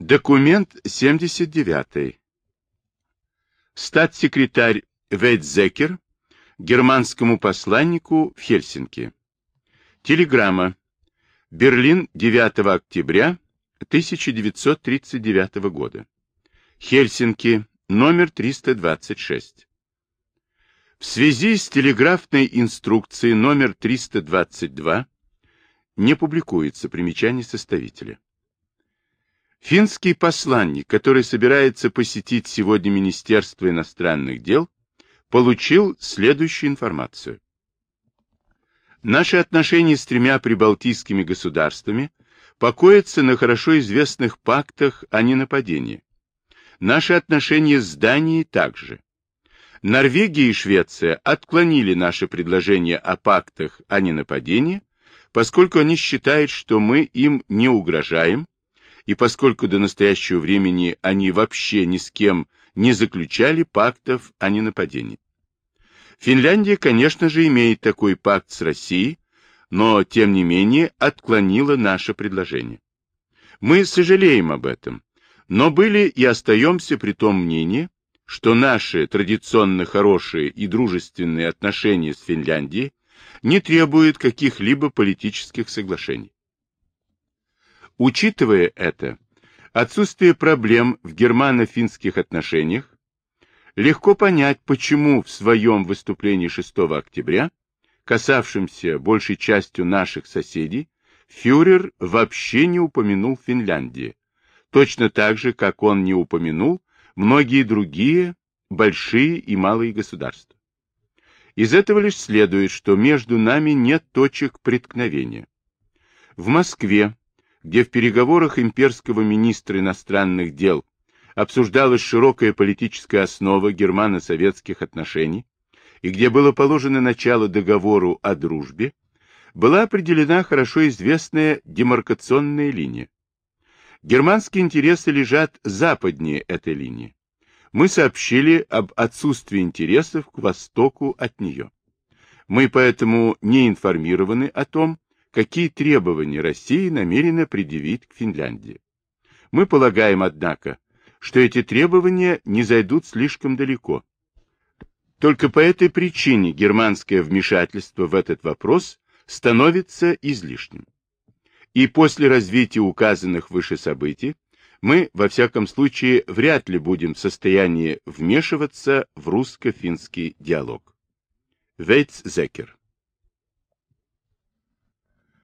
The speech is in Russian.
Документ 79. Статс-секретарь Вейтзекер германскому посланнику в Хельсинки. Телеграмма. Берлин, 9 октября 1939 года. Хельсинки, номер 326. В связи с телеграфной инструкцией номер 322 не публикуется примечание составителя. Финский посланник, который собирается посетить сегодня Министерство иностранных дел, получил следующую информацию. Наши отношения с тремя прибалтийскими государствами покоятся на хорошо известных пактах о ненападении. Наши отношения с Данией также. Норвегия и Швеция отклонили наше предложение о пактах о ненападении, поскольку они считают, что мы им не угрожаем, и поскольку до настоящего времени они вообще ни с кем не заключали пактов о ненападении. Финляндия, конечно же, имеет такой пакт с Россией, но, тем не менее, отклонила наше предложение. Мы сожалеем об этом, но были и остаемся при том мнении, что наши традиционно хорошие и дружественные отношения с Финляндией не требуют каких-либо политических соглашений. Учитывая это, отсутствие проблем в германо-финских отношениях, легко понять, почему в своем выступлении 6 октября, касавшемся большей частью наших соседей, фюрер вообще не упомянул Финляндии, точно так же, как он не упомянул многие другие большие и малые государства. Из этого лишь следует, что между нами нет точек преткновения. В Москве где в переговорах имперского министра иностранных дел обсуждалась широкая политическая основа германо-советских отношений и где было положено начало договору о дружбе, была определена хорошо известная демаркационная линия. Германские интересы лежат западнее этой линии. Мы сообщили об отсутствии интересов к востоку от нее. Мы поэтому не информированы о том, какие требования России намерена предъявить к Финляндии. Мы полагаем, однако, что эти требования не зайдут слишком далеко. Только по этой причине германское вмешательство в этот вопрос становится излишним. И после развития указанных выше событий мы, во всяком случае, вряд ли будем в состоянии вмешиваться в русско-финский диалог. Вейтс Зекер